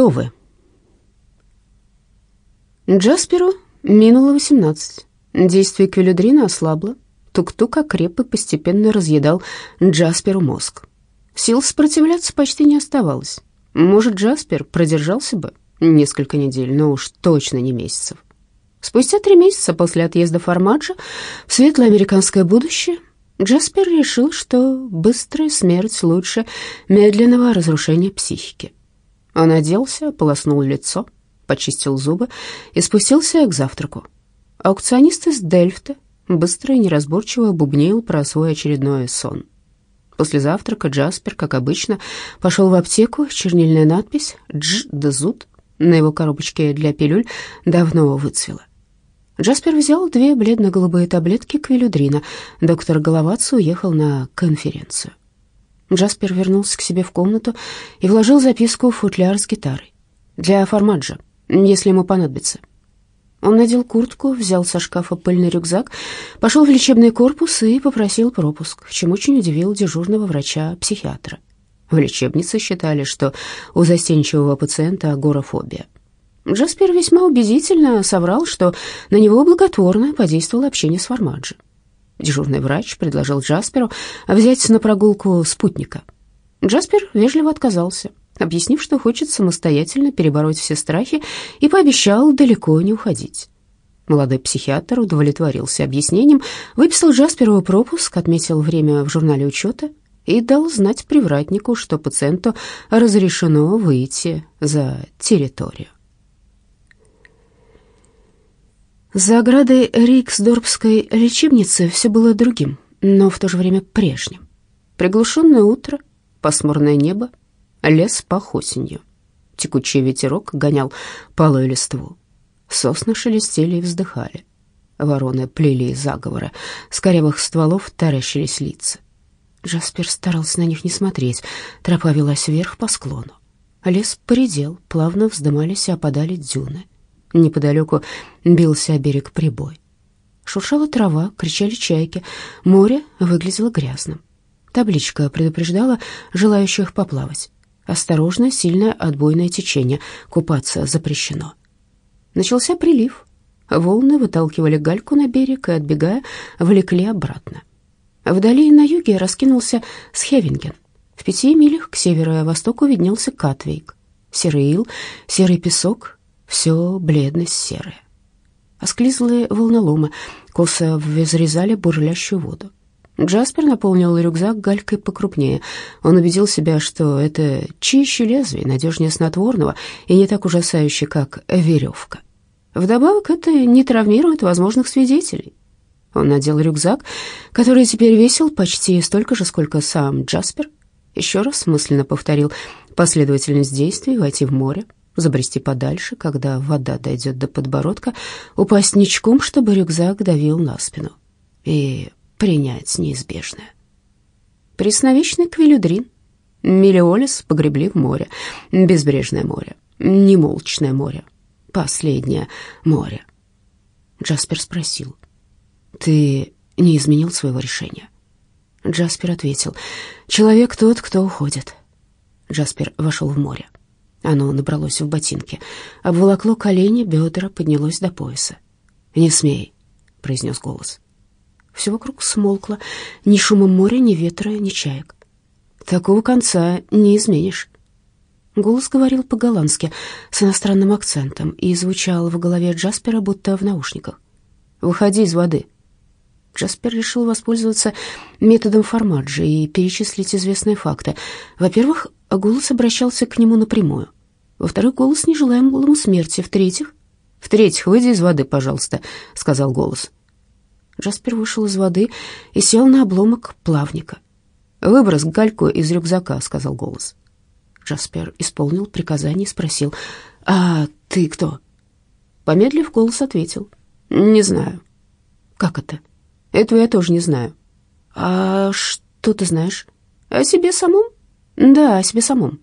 Кто вы?» Джасперу минуло восемнадцать. Действие квилюдрина ослабло. Тук-тук окреп и постепенно разъедал Джасперу мозг. Сил сопротивляться почти не оставалось. Может, Джаспер продержался бы несколько недель, но уж точно не месяцев. Спустя три месяца после отъезда Формаджа в светлое американское будущее Джаспер решил, что быстрая смерть лучше медленного разрушения психики. Он оделся, ополоснул лицо, почистил зубы и спустился к завтраку. Аукционист из Дельфта быстро и неразборчиво бубнил про свой очередной сон. После завтрака Джаспер, как обычно, пошел в аптеку. Чернильная надпись «Дж. Дезут» на его коробочке для пилюль давно выцвела. Джаспер взял две бледно-голубые таблетки квилюдрина. Доктор Головац уехал на конференцию. Джаспер вернулся к себе в комнату и вложил записку в футляр с гитарой. «Для Формаджа, если ему понадобится». Он надел куртку, взял со шкафа пыльный рюкзак, пошел в лечебный корпус и попросил пропуск, чем очень удивил дежурного врача-психиатра. В лечебнице считали, что у застенчивого пациента агорафобия. Джаспер весьма убедительно соврал, что на него благотворно подействовало общение с Формаджи. Дежурный врач предложил Джасперу взять на прогулку спутника. Джаспер вежливо отказался объяснив, что хочет самостоятельно перебороть все страхи, и пообещал далеко не уходить. Молодой психиатр удовлетворился объяснением, выписал Джасперу пропуск, отметил время в журнале учета и дал знать привратнику, что пациенту разрешено выйти за территорию. За оградой Риксдорпской лечебницы все было другим, но в то же время прежним. Приглушенное утро, пасмурное небо, Лес пах осенью. Текучий ветерок гонял палую листву. Сосны шелестели и вздыхали. Вороны плели заговоры. С корявых стволов таращились лица. Джаспер старался на них не смотреть. Тропа велась вверх по склону. Лес поредел, плавно вздымались и опадали дюны. Неподалеку бился о берег прибой. Шуршала трава, кричали чайки. Море выглядело грязным. Табличка предупреждала желающих поплавать. Осторожно, сильное отбойное течение. Купаться запрещено. Начался прилив. Волны выталкивали гальку на берег и, отбегая, влекли обратно. Вдали на юге раскинулся Схевинген. В пяти милях к северо-востоку виднелся Катвейк. Серый ил, серый песок, все бледность-серое. Осклизлые волноломы косо взрезали бурлящую воду. Джаспер наполнил рюкзак галькой покрупнее. Он убедил себя, что это чище лезвие, надежнее снотворного и не так ужасающе, как веревка. Вдобавок, это не травмирует возможных свидетелей. Он надел рюкзак, который теперь весил почти столько же, сколько сам Джаспер. Еще раз мысленно повторил последовательность действий, войти в море, забрести подальше, когда вода дойдет до подбородка, упасть ничком, чтобы рюкзак давил на спину. И принять неизбежное. Пресновечный квилюдрин, Мелиолис погребли в море, безбрежное море, немолчное море, последнее море. Джаспер спросил, «Ты не изменил своего решения?» Джаспер ответил, «Человек тот, кто уходит». Джаспер вошел в море. Оно набралось в ботинки, обволокло колени, бедра, поднялось до пояса. «Не смей», — произнес голос. Все вокруг смолкло. Ни шума моря, ни ветра, ни чаек. Такого конца не изменишь. Голос говорил по-голландски, с иностранным акцентом, и звучал в голове Джаспера, будто в наушниках. «Выходи из воды». Джаспер решил воспользоваться методом Формаджи и перечислить известные факты. Во-первых, голос обращался к нему напрямую. Во-вторых, голос не желаем ему смерти. В-третьих... «В-третьих, выйди из воды, пожалуйста», — сказал голос. Джаспер вышел из воды и сел на обломок плавника. «Выброс гальку из рюкзака», — сказал голос. Джаспер исполнил приказание и спросил, «А ты кто?» Помедлив, голос ответил, «Не знаю». «Как это?» «Этого я тоже не знаю». «А что ты знаешь?» «О себе самом?» «Да, о себе самом.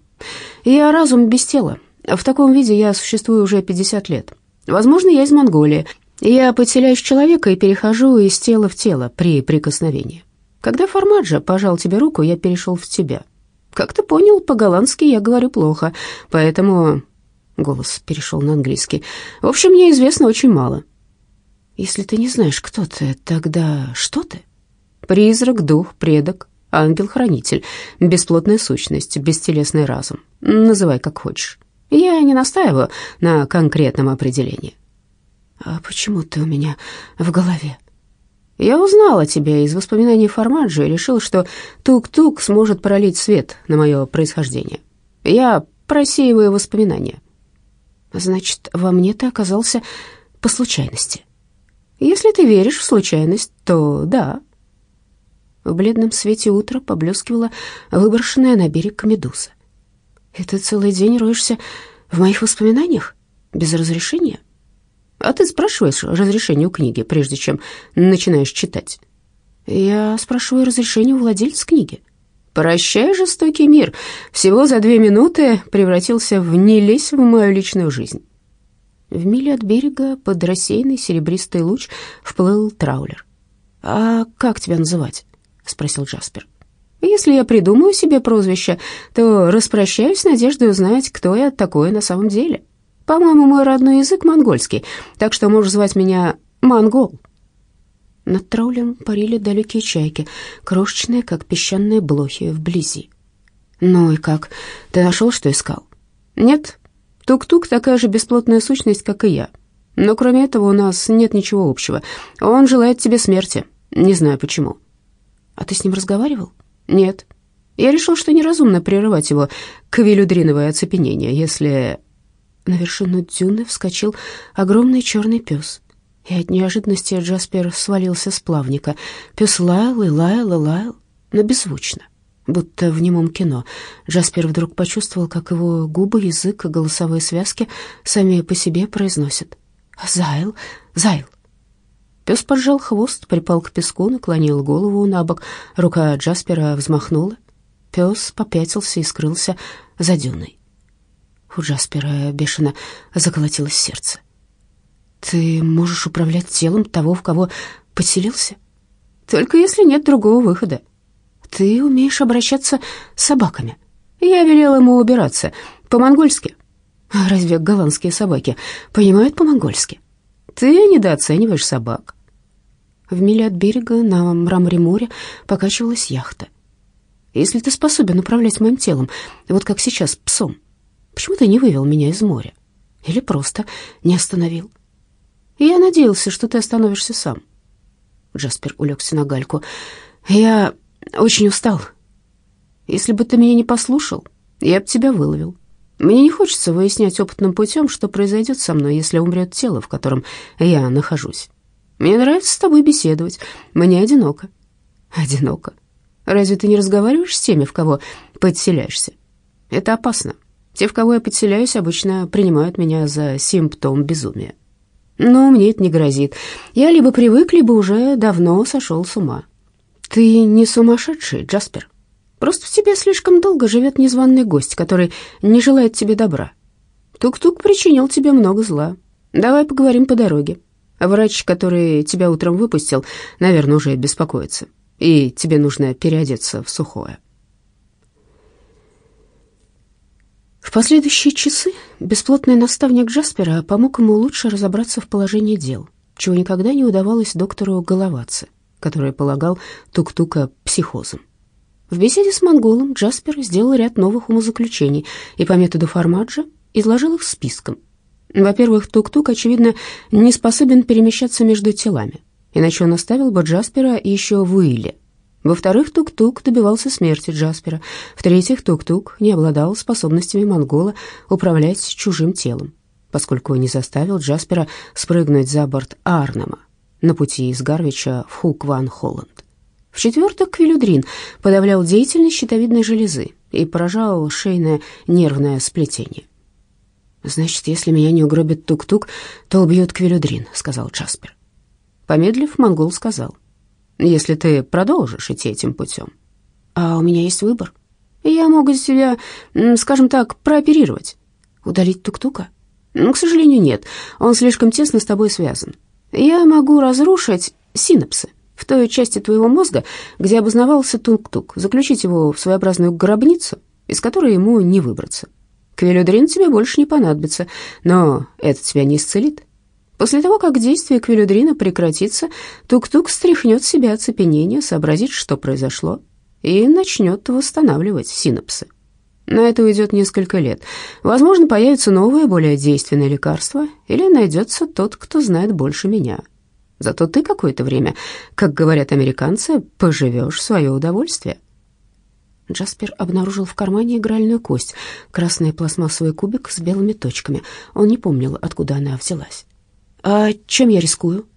Я разум без тела. В таком виде я существую уже 50 лет. Возможно, я из Монголии. Я подселяюсь человека и перехожу из тела в тело при прикосновении. Когда Формаджо пожал тебе руку, я перешел в тебя. Как ты понял, по-голландски я говорю плохо, поэтому Голос перешел на английский. «В общем, мне известно очень мало». «Если ты не знаешь, кто ты, тогда что ты?» «Призрак, дух, предок, ангел-хранитель, бесплотная сущность, бестелесный разум. Называй как хочешь. Я не настаиваю на конкретном определении». «А почему ты у меня в голове?» «Я узнала тебя из воспоминаний Формаджи и решил, что Тук-Тук сможет пролить свет на мое происхождение. Я просеиваю воспоминания». «Значит, во мне ты оказался по случайности?» «Если ты веришь в случайность, то да». В бледном свете утра поблескивала выброшенная на берег медуза. «И ты целый день роешься в моих воспоминаниях? Без разрешения?» А ты спрашиваешь разрешение у книги, прежде чем начинаешь читать? Я спрашиваю разрешение у владельца книги. Прощай, жестокий мир. Всего за две минуты превратился в «не лезь в мою личную жизнь». В миле от берега под рассеянный серебристый луч вплыл траулер. «А как тебя называть?» — спросил Джаспер. «Если я придумаю себе прозвище, то распрощаюсь с надеждой узнать, кто я такой на самом деле». По-моему, мой родной язык монгольский, так что можешь звать меня Монгол». Над траулем парили далекие чайки, крошечные, как песчаные блохи вблизи. «Ну и как? Ты нашел, что искал?» «Нет. Тук-тук такая же бесплотная сущность, как и я. Но кроме этого у нас нет ничего общего. Он желает тебе смерти. Не знаю почему». «А ты с ним разговаривал?» «Нет. Я решил, что неразумно прерывать его кавилюдриновое оцепенение, если на вершину дюны вскочил огромный черный пес, и от неожиданности Джаспер свалился с плавника. Пес лаял и лаял и лаял, но беззвучно, будто в немом кино. Джаспер вдруг почувствовал, как его губы, язык и голосовые связки сами по себе произносят «Зайл, Зайл». Пес поджал хвост, припал к песку, наклонил голову на бок. Рука Джаспера взмахнула. Пес попятился и скрылся за дюной. У Джаспера бешено заколотилось сердце. «Ты можешь управлять телом того, в кого поселился? Только если нет другого выхода. Ты умеешь обращаться с собаками. Я велел ему убираться по-монгольски. Разве голландские собаки понимают по-монгольски? Ты недооцениваешь собак». В миле от берега на мраморе моря покачивалась яхта. «Если ты способен управлять моим телом, вот как сейчас псом, Почему ты не вывел меня из моря? Или просто не остановил? Я надеялся, что ты остановишься сам. Джаспер улегся на гальку. Я очень устал. Если бы ты меня не послушал, я бы тебя выловил. Мне не хочется выяснять опытным путем, что произойдет со мной, если умрет тело, в котором я нахожусь. Мне нравится с тобой беседовать. Мне одиноко. Одиноко. Разве ты не разговариваешь с теми, в кого подселяешься? Это опасно. Те, в кого я подселяюсь, обычно принимают меня за симптом безумия. Но мне это не грозит. Я либо привык, либо уже давно сошел с ума. Ты не сумасшедший, Джаспер. Просто в тебе слишком долго живет незваный гость, который не желает тебе добра. Тук-тук причинил тебе много зла. Давай поговорим по дороге. Врач, который тебя утром выпустил, наверное, уже беспокоится. И тебе нужно переодеться в сухое. В последующие часы бесплотный наставник Джаспера помог ему лучше разобраться в положении дел, чего никогда не удавалось доктору Головаце, который полагал Тук-Тука психозом. В беседе с монголом Джаспер сделал ряд новых умозаключений и по методу Формаджа изложил их списком. Во-первых, Тук-Тук, очевидно, не способен перемещаться между телами, иначе он оставил бы Джаспера еще в Уилле, во-вторых, Тук-Тук добивался смерти Джаспера. В-третьих, Тук-Тук не обладал способностями монгола управлять чужим телом, поскольку не заставил Джаспера спрыгнуть за борт Арнема на пути из Гарвича в Хук-Ван-Холланд. В-четвертых, Квилюдрин подавлял деятельность щитовидной железы и поражал шейное нервное сплетение. «Значит, если меня не угробит Тук-Тук, то убьет Квилюдрин», — сказал Джаспер. Помедлив, монгол сказал — если ты продолжишь идти этим путем. А у меня есть выбор. Я могу себя, скажем так, прооперировать. Удалить тук-тука? К сожалению, нет. Он слишком тесно с тобой связан. Я могу разрушить синапсы в той части твоего мозга, где обознавался тук-тук, заключить его в своеобразную гробницу, из которой ему не выбраться. Квилюдрин тебе больше не понадобится, но это тебя не исцелит. После того, как действие квилюдрина прекратится, Тук-Тук стряхнет с себя оцепенение, сообразит, что произошло, и начнет восстанавливать синапсы. На это уйдет несколько лет. Возможно, появится новое, более действенное лекарство, или найдется тот, кто знает больше меня. Зато ты какое-то время, как говорят американцы, поживешь в свое удовольствие. Джаспер обнаружил в кармане игральную кость, красный пластмассовый кубик с белыми точками. Он не помнил, откуда она взялась. «А чем я рискую?»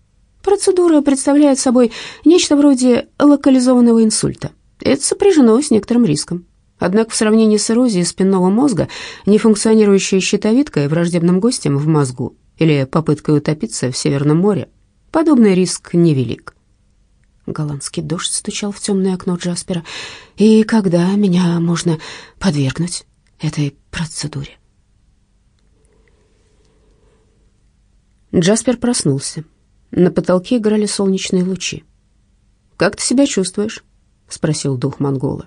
«Процедура представляет собой нечто вроде локализованного инсульта. Это сопряжено с некоторым риском. Однако в сравнении с эрозией спинного мозга, нефункционирующей щитовидкой, враждебным гостем в мозгу или попыткой утопиться в Северном море, подобный риск невелик». Голландский дождь стучал в темное окно Джаспера. «И когда меня можно подвергнуть этой процедуре?» Джаспер проснулся. На потолке играли солнечные лучи. «Как ты себя чувствуешь?» — спросил дух монгола.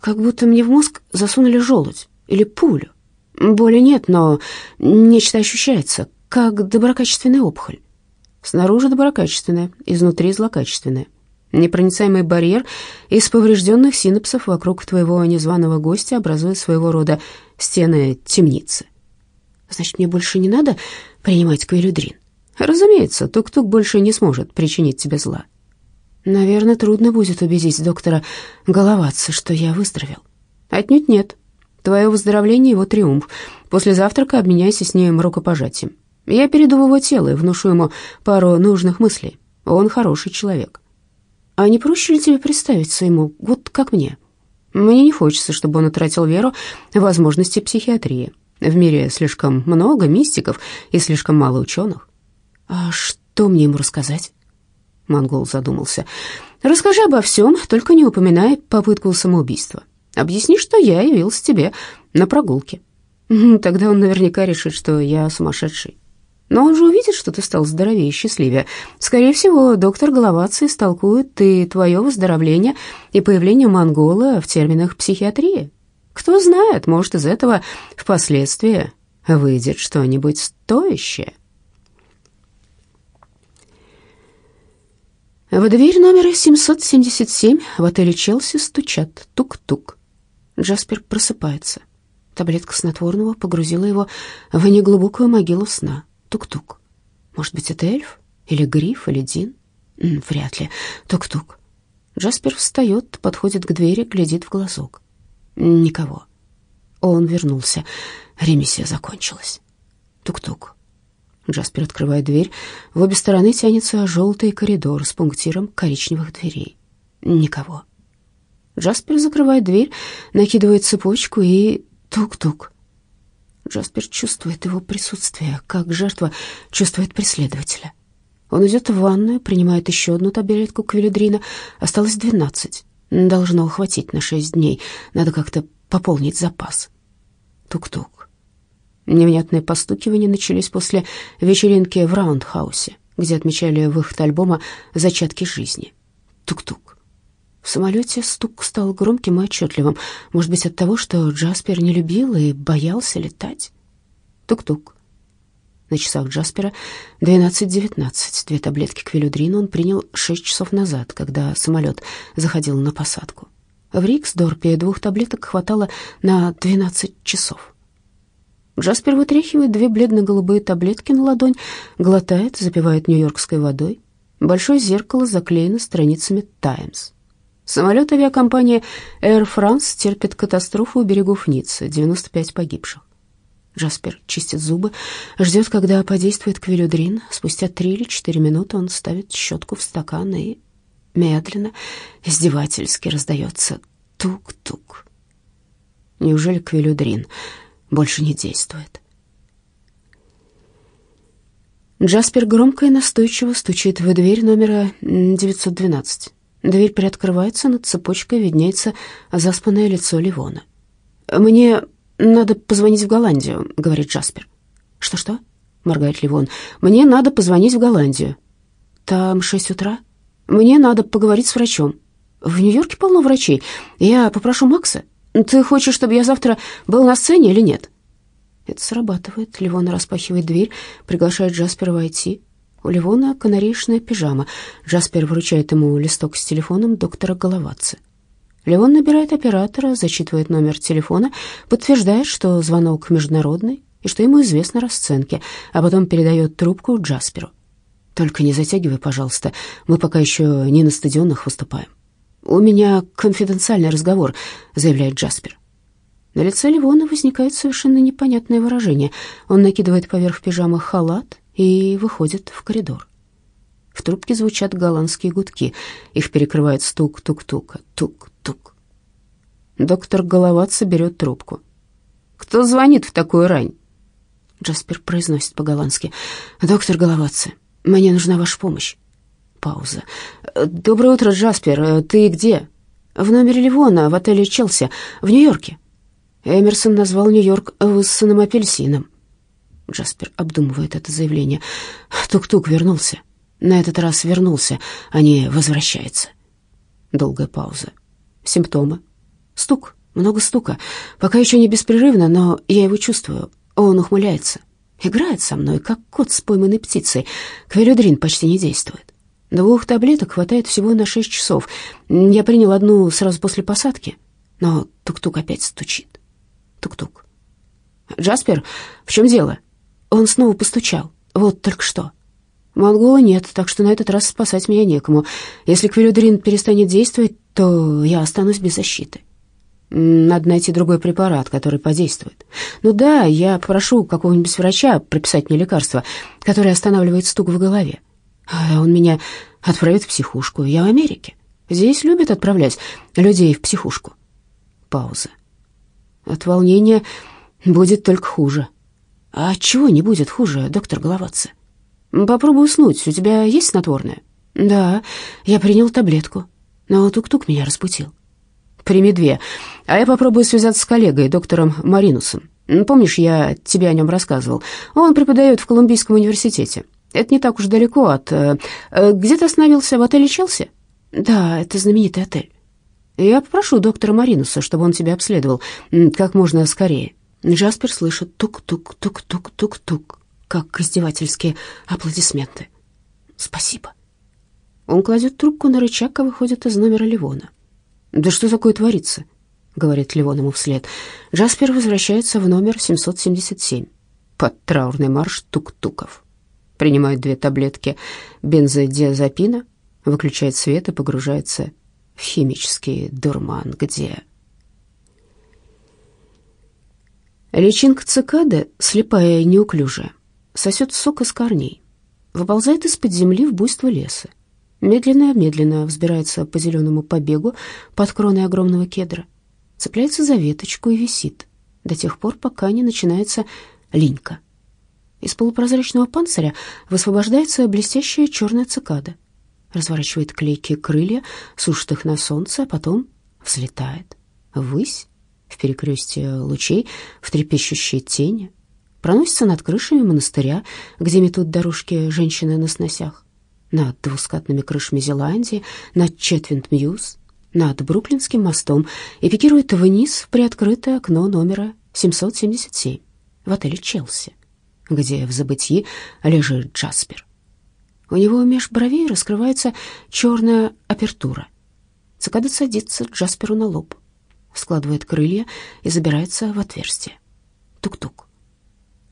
«Как будто мне в мозг засунули желудь или пулю. Боли нет, но нечто ощущается, как доброкачественная опухоль. Снаружи доброкачественная, изнутри злокачественная. Непроницаемый барьер из поврежденных синапсов вокруг твоего незваного гостя образует своего рода стены темницы. Значит, мне больше не надо принимать квилюдрин? Разумеется, тук-тук больше не сможет причинить тебе зла. Наверное, трудно будет убедить доктора Головаться, что я выздоровел. Отнюдь нет. Твое выздоровление — его триумф. После завтрака обменяйся с ним рукопожатием. Я перейду его тело и внушу ему пару нужных мыслей. Он хороший человек. А не проще ли тебе представить своему, вот как мне? Мне не хочется, чтобы он утратил веру в возможности психиатрии. В мире слишком много мистиков и слишком мало ученых. А что мне ему рассказать? Монгол задумался. Расскажи обо всем, только не упоминай попытку самоубийства. Объясни, что я явился тебе на прогулке. Тогда он наверняка решит, что я сумасшедший. Но он же увидит, что ты стал здоровее и счастливее. Скорее всего, доктор Головаци истолкует и твое выздоровление, и появление монгола в терминах психиатрии. Кто знает, может, из этого впоследствии выйдет что-нибудь стоящее. В дверь номера 777 в отеле «Челси» стучат. Тук-тук. Джаспер просыпается. Таблетка снотворного погрузила его в неглубокую могилу сна. Тук-тук. Может быть, это эльф? Или гриф? Или Дин? Вряд ли. Тук-тук. Джаспер встает, подходит к двери, глядит в глазок. Никого. Он вернулся. Ремиссия закончилась. Тук-тук. Джаспер открывает дверь. В обе стороны тянется желтый коридор с пунктиром коричневых дверей. Никого. Джаспер закрывает дверь, накидывает цепочку и тук-тук. Джаспер чувствует его присутствие, как жертва чувствует преследователя. Он идет в ванную, принимает еще одну таблетку квилидрина. Осталось двенадцать. Должно хватить на шесть дней. Надо как-то пополнить запас. Тук-тук. Невнятные постукивания начались после вечеринки в Раундхаусе, где отмечали выход альбома «Зачатки жизни». Тук-тук. В самолете стук стал громким и отчетливым. Может быть, от того, что Джаспер не любил и боялся летать? Тук-тук. На часах Джаспера 12.19. Две таблетки квилюдрина он принял шесть часов назад, когда самолет заходил на посадку. В Риксдорпе двух таблеток хватало на 12 часов. Джаспер вытряхивает две бледно-голубые таблетки на ладонь, глотает, запивает нью-йоркской водой. Большое зеркало заклеено страницами «Таймс». Самолет авиакомпании Air France терпит катастрофу у берегов Ниццы, 95 погибших. Джаспер чистит зубы, ждет, когда подействует квилюдрин. Спустя три или четыре минуты он ставит щетку в стакан и медленно, издевательски раздается тук-тук. Неужели квилюдрин больше не действует? Джаспер громко и настойчиво стучит в дверь номера 912. Дверь приоткрывается, над цепочкой виднеется заспанное лицо Ливона. «Мне «Надо позвонить в Голландию», — говорит Джаспер. «Что-что?» — моргает Ливон. «Мне надо позвонить в Голландию». «Там шесть утра. Мне надо поговорить с врачом. В Нью-Йорке полно врачей. Я попрошу Макса. Ты хочешь, чтобы я завтра был на сцене или нет?» Это срабатывает. Ливона распахивает дверь, приглашает Джаспера войти. У Ливона канареечная пижама. Джаспер вручает ему листок с телефоном доктора Головатцы. Леон набирает оператора, зачитывает номер телефона, подтверждает, что звонок международный и что ему известны расценки, а потом передает трубку Джасперу. «Только не затягивай, пожалуйста, мы пока еще не на стадионах выступаем». «У меня конфиденциальный разговор», — заявляет Джаспер. На лице Ливона возникает совершенно непонятное выражение. Он накидывает поверх пижамы халат и выходит в коридор. В трубке звучат голландские гудки. Их перекрывает стук тук-тука, тук-тук. Доктор Головатца берет трубку. «Кто звонит в такую рань?» Джаспер произносит по-голландски. «Доктор Головатца, мне нужна ваша помощь». Пауза. «Доброе утро, Джаспер. Ты где?» «В номере Ливона, в отеле Челси, в Нью-Йорке». Эмерсон назвал Нью-Йорк высосанным апельсином. Джаспер обдумывает это заявление. Тук-тук вернулся. На этот раз вернулся, а не возвращается. Долгая пауза. Симптомы. Стук, много стука. Пока еще не беспрерывно, но я его чувствую. Он ухмыляется. Играет со мной, как кот с пойманной птицей. Квелюдрин почти не действует. Двух таблеток хватает всего на шесть часов. Я принял одну сразу после посадки, но тук-тук опять стучит. Тук-тук. «Джаспер, в чем дело?» Он снова постучал. Вот только что. Монгола нет, так что на этот раз спасать меня некому. Если квилюдрин перестанет действовать, то я останусь без защиты. Надо найти другой препарат, который подействует. Ну да, я попрошу какого-нибудь врача прописать мне лекарство, которое останавливает стук в голове. А он меня отправит в психушку. Я в Америке. Здесь любят отправлять людей в психушку. Пауза. От волнения будет только хуже. А чего не будет хуже, доктор Головатцы? Попробуй уснуть. У тебя есть снотворное? Да, я принял таблетку. Но тук-тук меня распутил. Прими две. А я попробую связаться с коллегой, доктором Маринусом. Помнишь, я тебе о нем рассказывал? Он преподает в Колумбийском университете. Это не так уж далеко от... Э, э, где ты остановился? В отеле Челси? Да, это знаменитый отель. Я попрошу доктора Маринуса, чтобы он тебя обследовал как можно скорее. Джаспер слышит тук-тук-тук-тук-тук-тук, как издевательские аплодисменты. «Спасибо». Он кладет трубку на рычаг и выходит из номера Ливона. «Да что такое творится?» — говорит Ливон ему вслед. Джаспер возвращается в номер 777 под траурный марш тук-туков. Принимает две таблетки бензодиазепина, выключает свет и погружается в химический дурман, где Личинка цикады, слепая и неуклюжая, сосет сок из корней, выползает из-под земли в буйство леса. Медленно-медленно взбирается по зеленому побегу под кроной огромного кедра, цепляется за веточку и висит до тех пор, пока не начинается линька. Из полупрозрачного панциря высвобождается блестящая черная цикада, разворачивает клейкие крылья, сушит их на солнце, а потом взлетает ввысь в перекрестие лучей, в трепещущие тени, проносится над крышами монастыря, где метут дорожки женщины на сносях, над двускатными крышами Зеландии, над Четвинд-Мьюз, над Бруклинским мостом и пикирует вниз в приоткрытое окно номера 777 в отеле «Челси», где в забытии лежит Джаспер. У него меж бровей раскрывается черная апертура. Цикада садится Джасперу на лоб складывает крылья и забирается в отверстие. Тук-тук.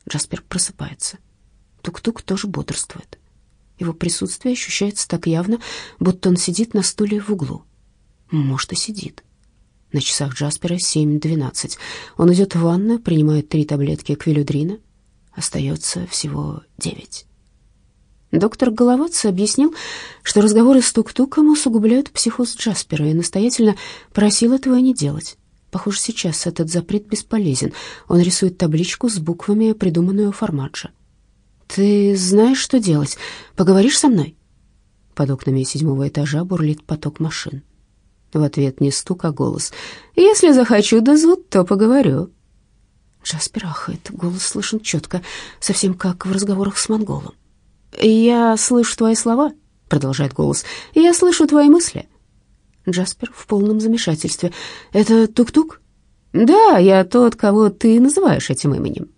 Джаспер просыпается. Тук-тук тоже бодрствует. Его присутствие ощущается так явно, будто он сидит на стуле в углу. Может, и сидит. На часах Джаспера 7.12. Он идет в ванную, принимает три таблетки квилюдрина. Остается всего девять. Доктор Головатцы объяснил, что разговоры с Тук-Туком усугубляют психоз Джаспера и настоятельно просил этого не делать. Похоже, сейчас этот запрет бесполезен. Он рисует табличку с буквами, придуманную Формаджо. «Ты знаешь, что делать? Поговоришь со мной?» Под окнами седьмого этажа бурлит поток машин. В ответ не стук, а голос. «Если захочу да то поговорю». Джаспер ахает, голос слышен четко, совсем как в разговорах с монголом. «Я слышу твои слова», — продолжает голос. «Я слышу твои мысли». Джаспер в полном замешательстве. «Это Тук-Тук?» «Да, я тот, кого ты называешь этим именем».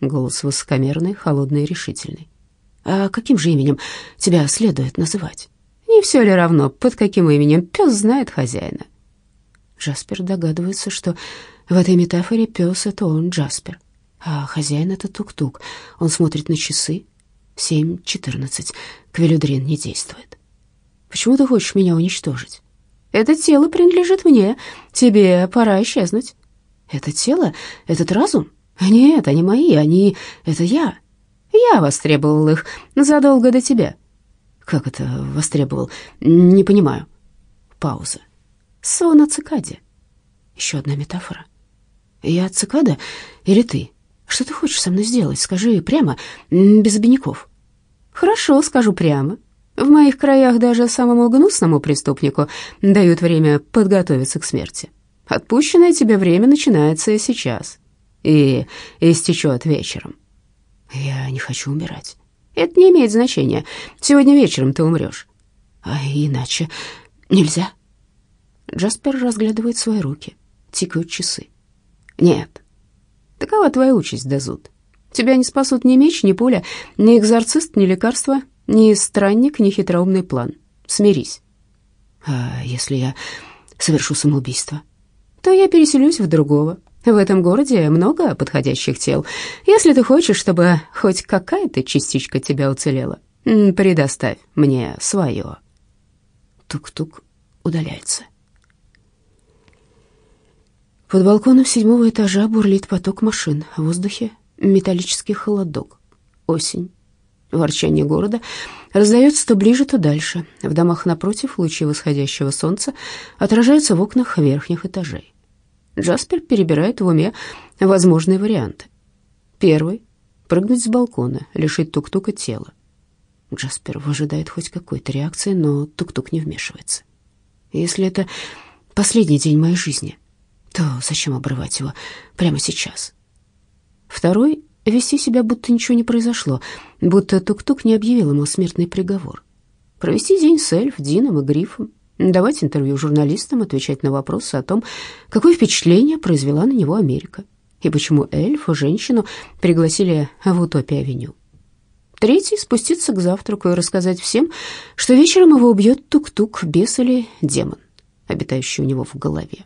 голос высокомерный, холодный и решительный. «А каким же именем тебя следует называть?» «Не все ли равно, под каким именем пес знает хозяина?» Джаспер догадывается, что в этой метафоре пес — это он, Джаспер, а хозяин — это Тук-Тук. Он смотрит на часы. Семь четырнадцать. Квелюдрин не действует. «Почему ты хочешь меня уничтожить?» «Это тело принадлежит мне. Тебе пора исчезнуть». «Это тело? Этот разум?» «Нет, они мои, они... Это я. Я востребовал их задолго до тебя». «Как это востребовал? Не понимаю». Пауза. «Сон о цикаде». Еще одна метафора. «Я цикада или ты? Что ты хочешь со мной сделать? Скажи прямо, без обиняков». «Хорошо, скажу прямо. В моих краях даже самому гнусному преступнику дают время подготовиться к смерти. Отпущенное тебе время начинается сейчас и истечет вечером. Я не хочу умирать. Это не имеет значения. Сегодня вечером ты умрешь. А иначе нельзя. Джаспер разглядывает свои руки. Тикают часы. Нет. Такова твоя участь, Дезут. Тебя не спасут ни меч, ни пуля, ни экзорцист, ни лекарство, ни странник, ни хитроумный план. Смирись. А если я совершу самоубийство? То я переселюсь в другого, в этом городе много подходящих тел. Если ты хочешь, чтобы хоть какая-то частичка тебя уцелела, предоставь мне свое. Тук-тук удаляется. Под балконом седьмого этажа бурлит поток машин. В воздухе металлический холодок. Осень. Ворчание города раздается то ближе, то дальше. В домах напротив лучи восходящего солнца отражаются в окнах верхних этажей. Джаспер перебирает в уме возможные варианты. Первый — прыгнуть с балкона, лишить тук-тука тела. Джаспер выжидает хоть какой-то реакции, но тук-тук не вмешивается. Если это последний день моей жизни, то зачем обрывать его прямо сейчас? Второй — вести себя, будто ничего не произошло, будто тук-тук не объявил ему смертный приговор. Провести день с Эльф, Дином и Грифом, давать интервью журналистам, отвечать на вопросы о том, какое впечатление произвела на него Америка и почему эльфа, женщину, пригласили в Утопия-авеню. Третий — спуститься к завтраку и рассказать всем, что вечером его убьет тук-тук, бес или демон, обитающий у него в голове.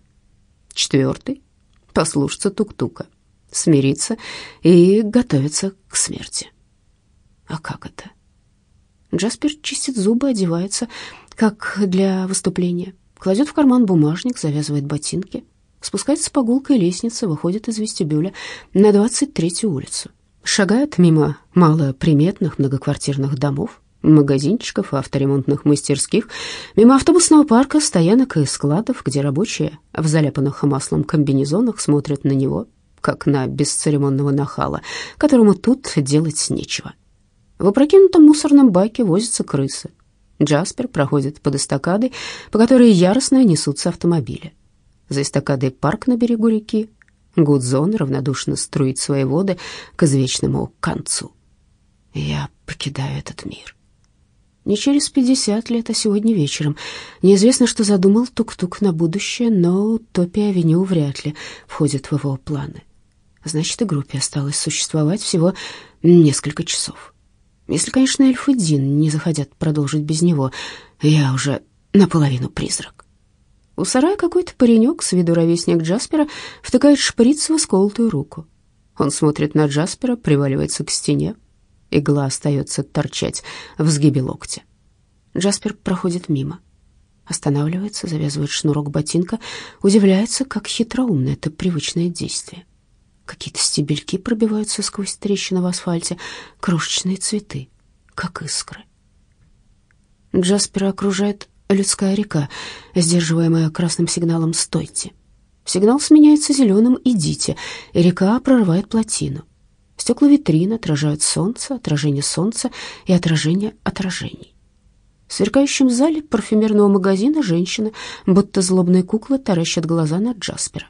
Четвертый — послушаться тук-тука, смириться и готовиться к смерти. А как это? Джаспер чистит зубы, одевается, как для выступления. Кладет в карман бумажник, завязывает ботинки, спускается по гулкой лестнице, выходит из вестибюля на 23-ю улицу. Шагает мимо малоприметных многоквартирных домов, магазинчиков авторемонтных мастерских, мимо автобусного парка, стоянок и складов, где рабочие в заляпанных маслом комбинезонах смотрят на него, как на бесцеремонного нахала, которому тут делать нечего. В опрокинутом мусорном баке возятся крысы. Джаспер проходит под эстакадой, по которой яростно несутся автомобили. За эстакадой парк на берегу реки. Гудзон равнодушно струит свои воды к извечному концу. Я покидаю этот мир. Не через пятьдесят лет, а сегодня вечером. Неизвестно, что задумал Тук-Тук на будущее, но Топи-авеню вряд ли входит в его планы. Значит, и группе осталось существовать всего несколько часов. Если, конечно, эльфы Дин не захотят продолжить без него. Я уже наполовину призрак. У сарая какой-то паренек, с виду ровесник Джаспера, втыкает шприц в исколотую руку. Он смотрит на Джаспера, приваливается к стене. Игла остается торчать в сгибе локтя. Джаспер проходит мимо. Останавливается, завязывает шнурок ботинка, удивляется, как хитроумно это привычное действие. Какие-то стебельки пробиваются сквозь трещины в асфальте, крошечные цветы, как искры. Джаспера окружает людская река, сдерживаемая красным сигналом «Стойте». Сигнал сменяется зеленым «Идите», и река прорывает плотину. Стекла витрин отражают солнце, отражение солнца и отражение отражений. В сверкающем зале парфюмерного магазина женщина, будто злобная кукла, таращит глаза на Джаспера.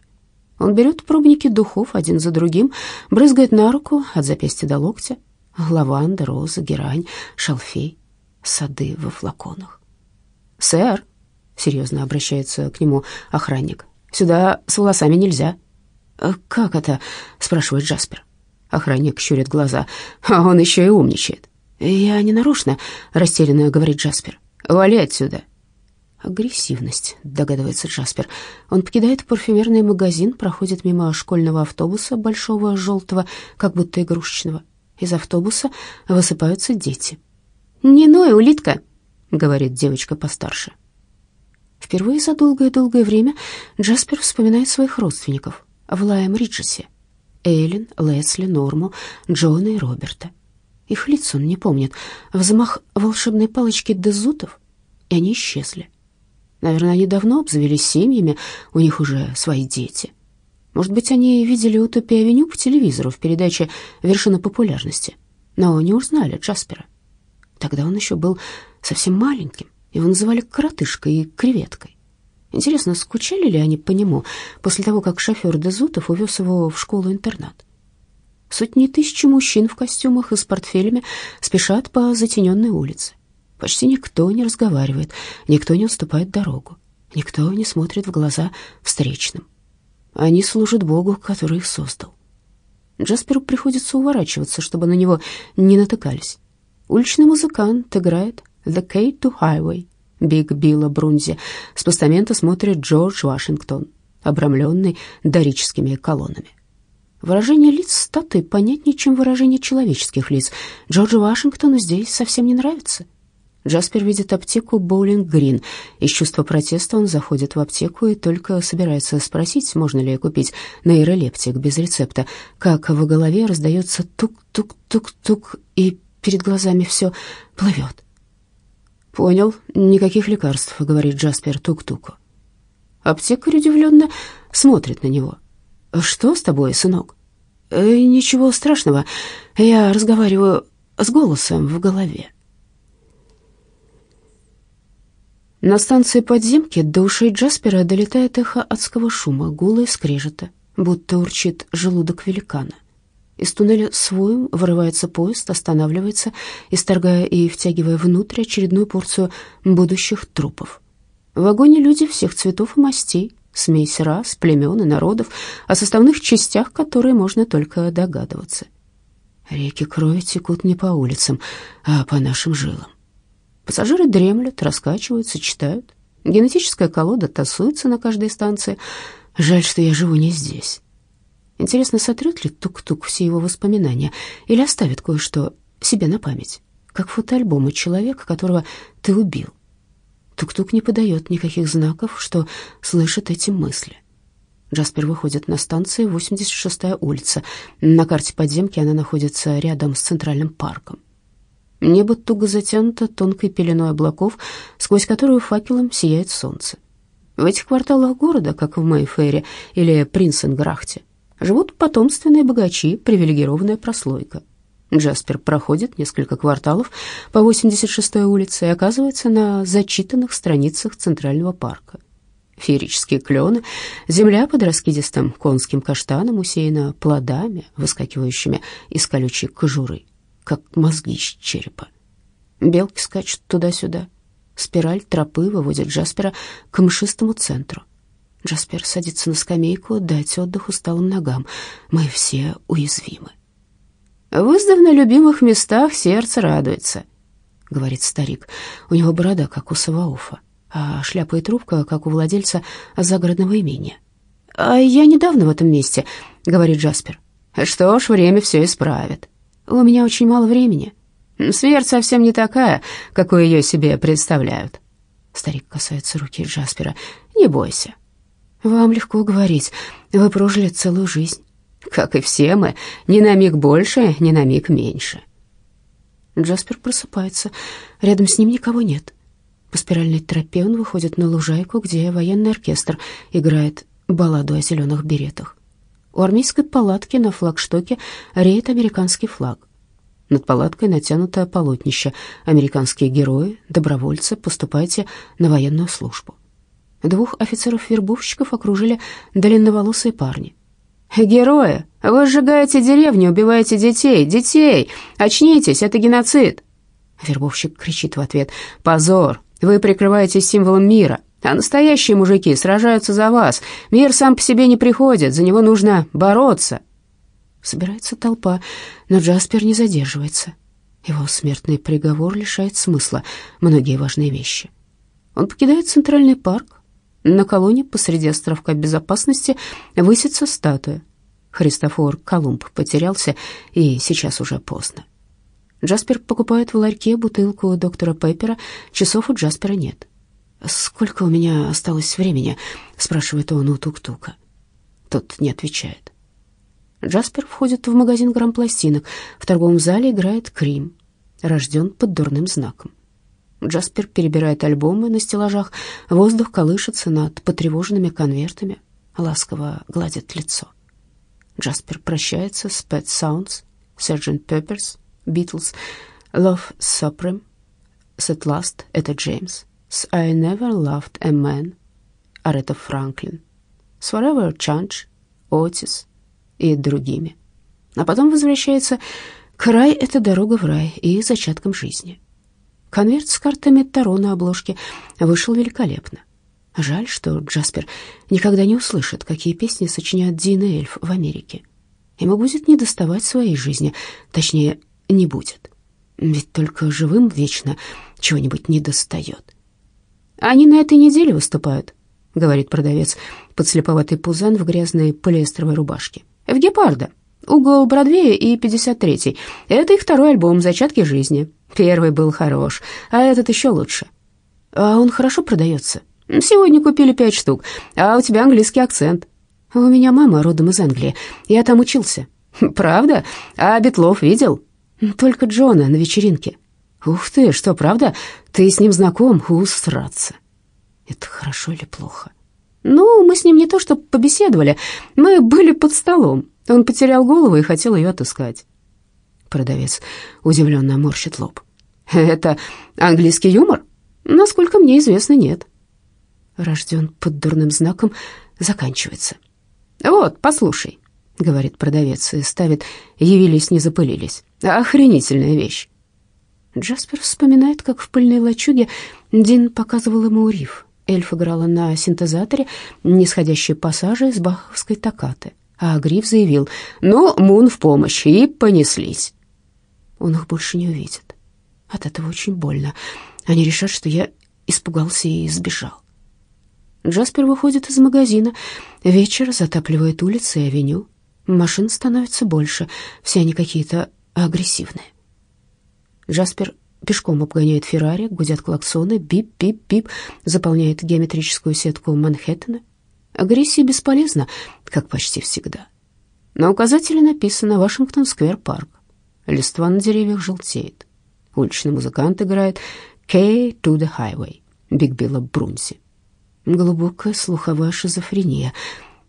Он берет пробники духов один за другим, брызгает на руку от запястья до локтя. Лаванда, роза, герань, шалфей, сады во флаконах. «Сэр», — серьезно обращается к нему охранник, — «сюда с волосами нельзя». «Как это?» — спрашивает Джаспер. Охранник щурит глаза. «А он еще и умничает». «Я не нарочно», — растерянно говорит Джаспер. «Вали отсюда». Агрессивность, догадывается Джаспер. Он покидает парфюмерный магазин, проходит мимо школьного автобуса, большого, желтого, как будто игрушечного. Из автобуса высыпаются дети. «Не ной, улитка», — говорит девочка постарше. Впервые за долгое-долгое время Джаспер вспоминает своих родственников в Лайем Риджесе. Эйлин, Лесли, Норму, Джона и Роберта. Их лиц он не помнит. Взмах волшебной палочки Дезутов, и они исчезли. Наверное, они давно обзавелись семьями, у них уже свои дети. Может быть, они видели «Утопия-авеню» по телевизору в передаче «Вершина популярности», но не узнали Джаспера. Тогда он еще был совсем маленьким, его называли коротышкой и креветкой. Интересно, скучали ли они по нему после того, как шофер Дезутов увез его в школу-интернат? Сотни тысяч мужчин в костюмах и с портфелями спешат по затененной улице. Почти никто не разговаривает, никто не уступает дорогу, никто не смотрит в глаза встречным. Они служат Богу, который их создал. Джасперу приходится уворачиваться, чтобы на него не натыкались. Уличный музыкант играет «The Key to Highway» Биг Билла Брунзи. С постамента смотрит Джордж Вашингтон, обрамленный дорическими колоннами. Выражение лиц статуи понятнее, чем выражение человеческих лиц. Джорджу Вашингтону здесь совсем не нравится. Джаспер видит аптеку Боулинг Грин. Из чувства протеста он заходит в аптеку и только собирается спросить, можно ли купить нейролептик без рецепта, как в голове раздается тук-тук-тук-тук, и перед глазами все плывет. «Понял, никаких лекарств», — говорит Джаспер тук-туку. Аптекарь удивленно смотрит на него. «Что с тобой, сынок?» «Э, «Ничего страшного, я разговариваю с голосом в голове». На станции подземки до ушей Джаспера долетает эхо адского шума, гула и скрежета, будто урчит желудок великана. Из туннеля своем вырывается поезд, останавливается, исторгая и втягивая внутрь очередную порцию будущих трупов. В вагоне люди всех цветов и мастей, смесь рас, племен и народов, о составных частях которые можно только догадываться. Реки крови текут не по улицам, а по нашим жилам. Пассажиры дремлют, раскачиваются, читают. Генетическая колода тасуется на каждой станции. Жаль, что я живу не здесь. Интересно, сотрет ли тук-тук все его воспоминания или оставит кое-что себе на память, как фотоальбомы человека, которого ты убил. Тук-тук не подает никаких знаков, что слышит эти мысли. Джаспер выходит на станции 86-я улица. На карте подземки она находится рядом с Центральным парком. Небо туго затянуто тонкой пеленой облаков, сквозь которую факелом сияет солнце. В этих кварталах города, как в Мэйфэре или Принсенграхте, живут потомственные богачи, привилегированная прослойка. Джаспер проходит несколько кварталов по 86-й улице и оказывается на зачитанных страницах Центрального парка. Феерические клены, земля под раскидистым конским каштаном усеяна плодами, выскакивающими из колючей кожуры как мозги из черепа. Белки скачут туда-сюда. Спираль тропы выводит Джаспера к мшистому центру. Джаспер садится на скамейку, дать отдых усталым ногам. Мы все уязвимы. «В издавна любимых местах сердце радуется», — говорит старик. У него борода, как у Саваофа, а шляпа и трубка, как у владельца загородного имения. «А я недавно в этом месте», — говорит Джаспер. «Что ж, время все исправит». У меня очень мало времени. Смерть совсем не такая, какой ее себе представляют. Старик касается руки Джаспера. Не бойся. Вам легко говорить. Вы прожили целую жизнь. Как и все мы, ни на миг больше, ни на миг меньше. Джаспер просыпается. Рядом с ним никого нет. По спиральной тропе он выходит на лужайку, где военный оркестр играет балладу о зеленых беретах. У армейской палатки на флагштоке реет американский флаг. Над палаткой натянуто полотнище. Американские герои, добровольцы, поступайте на военную службу. Двух офицеров-вербовщиков окружили длинноволосые парни. «Герои, вы сжигаете деревню, убиваете детей! Детей! Очнитесь, это геноцид!» Вербовщик кричит в ответ. «Позор! Вы прикрываетесь символом мира. А настоящие мужики сражаются за вас. Мир сам по себе не приходит, за него нужно бороться. Собирается толпа, но Джаспер не задерживается. Его смертный приговор лишает смысла многие важные вещи. Он покидает Центральный парк. На колонне посреди островка безопасности высится статуя. Христофор Колумб потерялся, и сейчас уже поздно. Джаспер покупает в ларьке бутылку доктора Пеппера. Часов у Джаспера нет. «Сколько у меня осталось времени?» — спрашивает он у Тук-Тука. Тот не отвечает. Джаспер входит в магазин грампластинок. В торговом зале играет Крим. Рожден под дурным знаком. Джаспер перебирает альбомы на стеллажах. Воздух колышется над потревоженными конвертами. Ласково гладит лицо. Джаспер прощается с Pet Sounds, Sgt. Peppers, Beatles, Love Supreme, с At Last — это Джеймс, с I Never Loved a Man, Арета Франклин, с Forever Change, Отис и другими. А потом возвращается к «Рай — это дорога в рай» и «Зачатком жизни». Конверт с картами Таро на обложке вышел великолепно. Жаль, что Джаспер никогда не услышит, какие песни сочиняют Дин и Эльф в Америке. Ему будет не доставать своей жизни, точнее, не будет. Ведь только живым вечно чего-нибудь не достает. «Они на этой неделе выступают», — говорит продавец, подслеповатый пузан в грязной полиэстровой рубашке. «В Гепарда. Угол Бродвея и 53-й. Это их второй альбом «Зачатки жизни». Первый был хорош, а этот еще лучше. А он хорошо продается?» Сегодня купили пять штук, а у тебя английский акцент. У меня мама родом из Англии, я там учился. Правда? А Бетлов видел? Только Джона на вечеринке. Ух ты, что, правда? Ты с ним знаком? Усраться. Это хорошо или плохо? Ну, мы с ним не то что побеседовали, мы были под столом. Он потерял голову и хотел ее отыскать. Продавец удивленно морщит лоб. Это английский юмор? Насколько мне известно, нет рожден под дурным знаком, заканчивается. «Вот, послушай», — говорит продавец и ставит «явились, не запылились». «Охренительная вещь». Джаспер вспоминает, как в пыльной лачуге Дин показывал ему риф. Эльф играла на синтезаторе нисходящие пассажи с баховской токкаты, а Гриф заявил «Ну, Мун в помощь», и понеслись. Он их больше не увидит. От этого очень больно. Они решат, что я испугался и сбежал. Джаспер выходит из магазина. Вечер затапливает улицы и авеню. Машин становится больше, все они какие-то агрессивные. Джаспер пешком обгоняет Феррари, гудят клаксоны, бип-бип-бип, заполняет геометрическую сетку Манхэттена. Агрессия бесполезна, как почти всегда. На указателе написано «Вашингтон-сквер-парк». Листва на деревьях желтеет. Уличный музыкант играет «K to the Highway» Биг Билла Брунси глубокая слуховая шизофрения.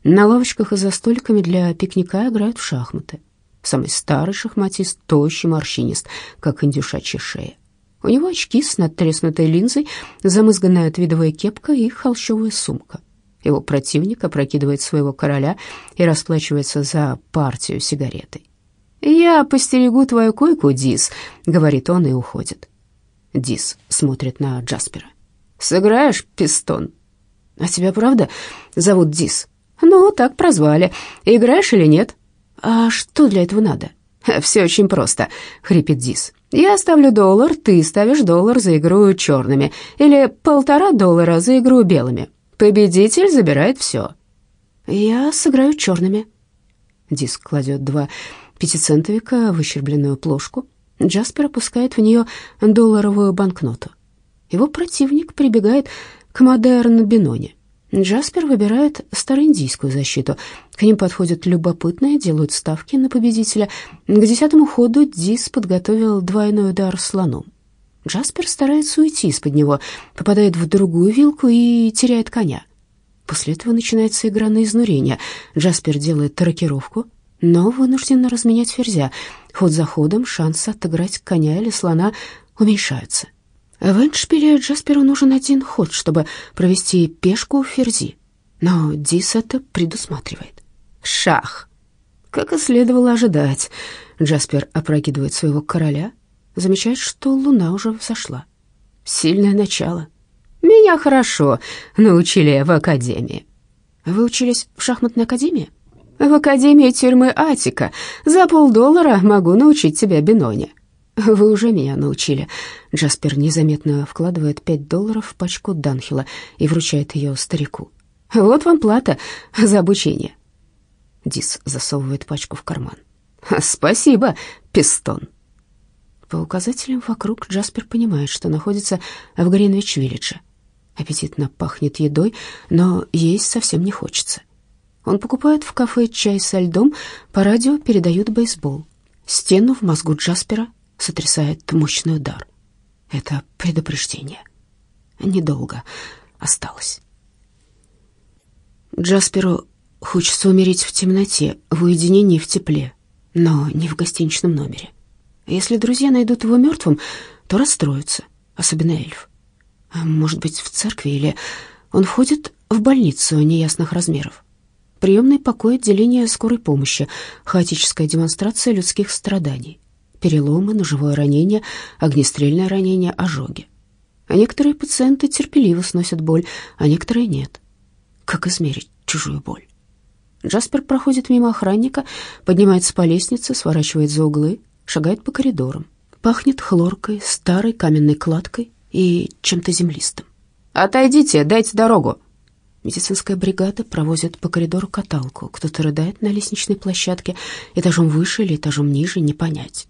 На лавочках и за столиками для пикника играют в шахматы. Самый старый шахматист, тощий морщинист, как индюшачья шея. У него очки с надтреснутой линзой, замызганная твидовая кепка и холщовая сумка. Его противник опрокидывает своего короля и расплачивается за партию сигаретой. «Я постерегу твою койку, Дис», — говорит он и уходит. Дис смотрит на Джаспера. «Сыграешь, пистон?» «А тебя правда зовут Дис?» «Ну, так прозвали. Играешь или нет?» «А что для этого надо?» «Все очень просто», — хрипит Дис. «Я ставлю доллар, ты ставишь доллар за игру черными, или полтора доллара за игру белыми. Победитель забирает все». «Я сыграю черными». Дис кладет два пятицентовика в выщербленную плошку. Джаспер опускает в нее долларовую банкноту. Его противник прибегает к модерн Биноне. Джаспер выбирает староиндийскую защиту. К ним подходят любопытные, делают ставки на победителя. К десятому ходу Дис подготовил двойной удар слоном. Джаспер старается уйти из-под него, попадает в другую вилку и теряет коня. После этого начинается игра на изнурение. Джаспер делает рокировку, но вынужден разменять ферзя. Ход за ходом шансы отыграть коня или слона уменьшаются. В Эндшпиле Джасперу нужен один ход, чтобы провести пешку в ферзи. Но Дис это предусматривает. Шах. Как и следовало ожидать, Джаспер опрокидывает своего короля, замечает, что луна уже взошла. Сильное начало. Меня хорошо научили в академии. Вы учились в шахматной академии? В Академии тюрьмы Атика за полдоллара могу научить тебя Беноне». «Вы уже меня научили». Джаспер незаметно вкладывает пять долларов в пачку Данхила и вручает ее старику. «Вот вам плата за обучение». Дис засовывает пачку в карман. «Спасибо, пистон». По указателям вокруг Джаспер понимает, что находится в Гринвич-Виллидже. Аппетитно пахнет едой, но есть совсем не хочется. Он покупает в кафе чай со льдом, по радио передают бейсбол. Стену в мозгу Джаспера сотрясает мощный удар. Это предупреждение. Недолго осталось. Джасперу хочется умереть в темноте, в уединении, в тепле, но не в гостиничном номере. Если друзья найдут его мертвым, то расстроятся, особенно эльф. А может быть, в церкви или он входит в больницу неясных размеров. Приемный покой отделения скорой помощи, хаотическая демонстрация людских страданий, переломы, ножевое ранение, огнестрельное ранение, ожоги. А некоторые пациенты терпеливо сносят боль, а некоторые нет. Как измерить чужую боль? Джаспер проходит мимо охранника, поднимается по лестнице, сворачивает за углы, шагает по коридорам. Пахнет хлоркой, старой каменной кладкой и чем-то землистым. «Отойдите, дайте дорогу!» Медицинская бригада провозит по коридору каталку. Кто-то рыдает на лестничной площадке, этажом выше или этажом ниже, не понять.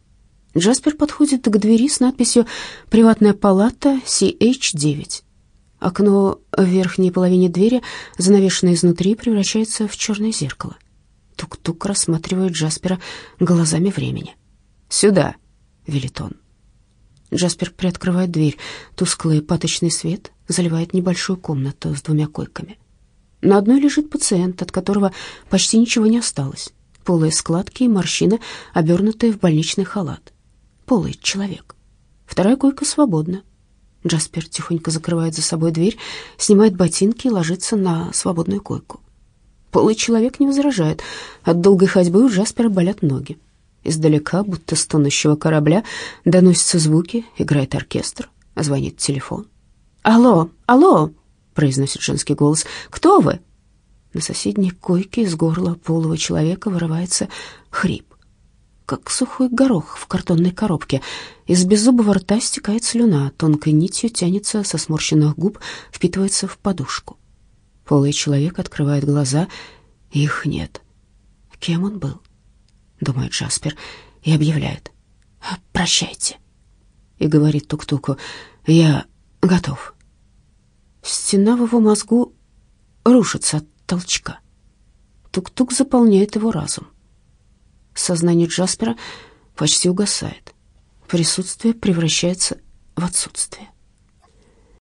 Джаспер подходит к двери с надписью «Приватная палата CH9». Окно в верхней половине двери, занавешенное изнутри, превращается в черное зеркало. Тук-тук рассматривает Джаспера глазами времени. «Сюда», — велит он. Джаспер приоткрывает дверь. Тусклый паточный свет заливает небольшую комнату с двумя койками. На одной лежит пациент, от которого почти ничего не осталось. Полые складки и морщины, обернутые в больничный халат. Полый человек. Вторая койка свободна. Джаспер тихонько закрывает за собой дверь, снимает ботинки и ложится на свободную койку. Полый человек не возражает. От долгой ходьбы у Джаспера болят ноги. Издалека, будто с тонущего корабля, доносятся звуки, играет оркестр, звонит телефон. «Алло, алло!» — произносит женский голос. «Кто вы?» На соседней койке из горла полого человека вырывается хрип как сухой горох в картонной коробке. Из беззубого рта стекает слюна, тонкой нитью тянется со сморщенных губ, впитывается в подушку. Полый человек открывает глаза, их нет. Кем он был? Думает Джаспер и объявляет. «Прощайте». И говорит Тук-Туку, «Я готов». Стена в его мозгу рушится от толчка. Тук-Тук заполняет его разум. Сознание Джаспера почти угасает. Присутствие превращается в отсутствие.